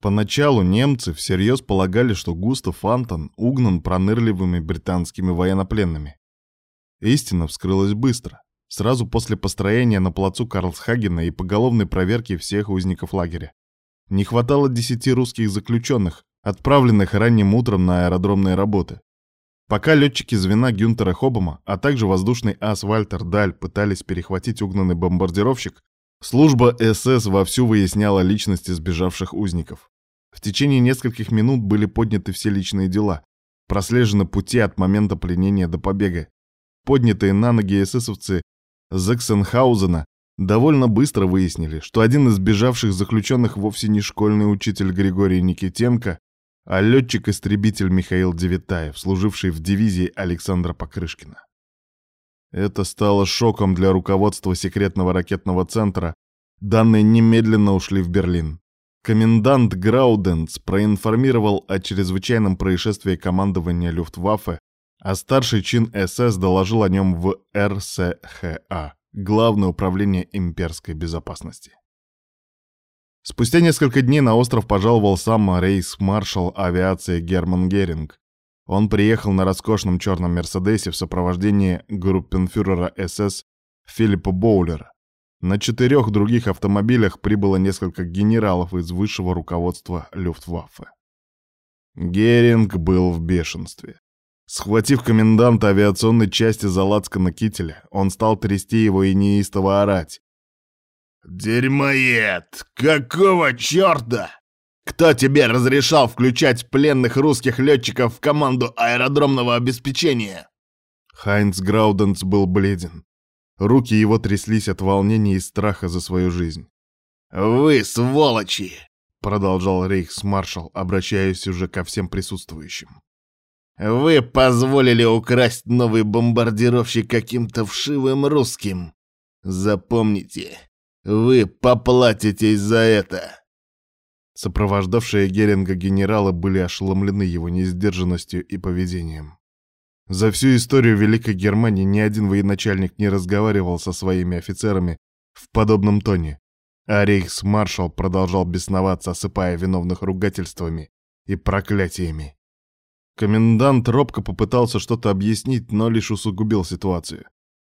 Поначалу немцы всерьез полагали, что Густав Антон угнан пронырливыми британскими военнопленными. Истина вскрылась быстро, сразу после построения на плацу Карлсхагена и поголовной проверки всех узников лагеря. Не хватало десяти русских заключенных, отправленных ранним утром на аэродромные работы. Пока летчики звена Гюнтера Хобома, а также воздушный ас Вальтер Даль пытались перехватить угнанный бомбардировщик, служба СС вовсю выясняла личности сбежавших узников. В течение нескольких минут были подняты все личные дела, прослежены пути от момента пленения до побега. Поднятые на ноги эсэсовцы Зексенхаузена довольно быстро выяснили, что один из бежавших заключенных вовсе не школьный учитель Григорий Никитенко, а летчик-истребитель Михаил Девитаев, служивший в дивизии Александра Покрышкина. Это стало шоком для руководства секретного ракетного центра. Данные немедленно ушли в Берлин. Комендант Грауденц проинформировал о чрезвычайном происшествии командования Люфтваффе, а старший чин СС доложил о нем в РСХА, Главное управление имперской безопасности. Спустя несколько дней на остров пожаловал сам рейс-маршал авиации Герман Геринг. Он приехал на роскошном черном Мерседесе в сопровождении группенфюрера СС Филиппа Боулера. На четырех других автомобилях прибыло несколько генералов из высшего руководства Люфтваффе. Геринг был в бешенстве. Схватив коменданта авиационной части за на кителя, он стал трясти его и неистово орать. «Дерьмоед! Какого черта? Кто тебе разрешал включать пленных русских летчиков в команду аэродромного обеспечения?» Хайнц Грауденс был бледен. Руки его тряслись от волнения и страха за свою жизнь. «Вы, сволочи!» — продолжал рейхсмаршал, обращаясь уже ко всем присутствующим. «Вы позволили украсть новый бомбардировщик каким-то вшивым русским. Запомните, вы поплатитесь за это!» Сопровождавшие Геринга генералы были ошеломлены его несдержанностью и поведением. За всю историю Великой Германии ни один военачальник не разговаривал со своими офицерами в подобном тоне, а рейхсмаршал продолжал бесноваться, осыпая виновных ругательствами и проклятиями. Комендант робко попытался что-то объяснить, но лишь усугубил ситуацию.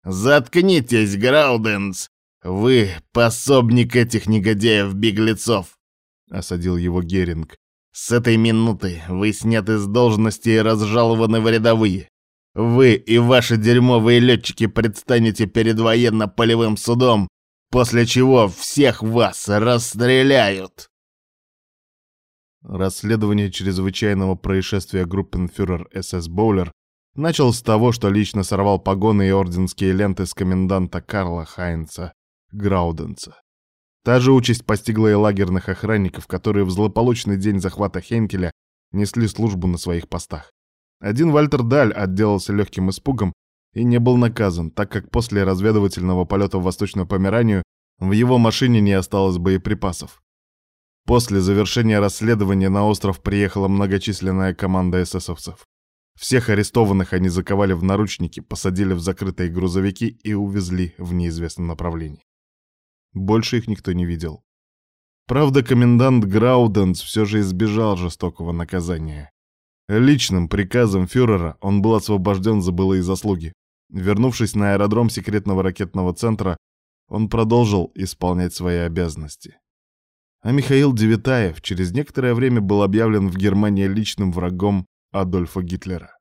«Заткнитесь, Грауденс! Вы пособник этих негодяев-беглецов!» — осадил его Геринг. «С этой минуты вы сняты с должности и разжалованы в рядовые. Вы и ваши дерьмовые летчики предстанете перед военно-полевым судом, после чего всех вас расстреляют. Расследование чрезвычайного происшествия группенфюрер СС Боулер начал с того, что лично сорвал погоны и орденские ленты с коменданта Карла Хайнца Грауденца. Та же участь постигла и лагерных охранников, которые в злополучный день захвата Хенкеля несли службу на своих постах. Один Вальтер Даль отделался легким испугом и не был наказан, так как после разведывательного полета в Восточную Померанию в его машине не осталось боеприпасов. После завершения расследования на остров приехала многочисленная команда эсэсовцев. Всех арестованных они заковали в наручники, посадили в закрытые грузовики и увезли в неизвестном направлении. Больше их никто не видел. Правда, комендант Грауденс все же избежал жестокого наказания. Личным приказом фюрера он был освобожден за былые заслуги. Вернувшись на аэродром секретного ракетного центра, он продолжил исполнять свои обязанности. А Михаил Девитаев через некоторое время был объявлен в Германии личным врагом Адольфа Гитлера.